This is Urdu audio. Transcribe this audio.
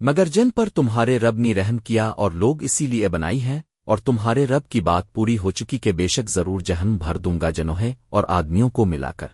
مگر جن پر تمہارے رب نے رحم کیا اور لوگ اسی لیے بنائی ہیں، اور تمہارے رب کی بات پوری ہو چکی کہ بے شک ضرور جہن بھر دوں گا جنوہے اور آدمیوں کو ملا کر۔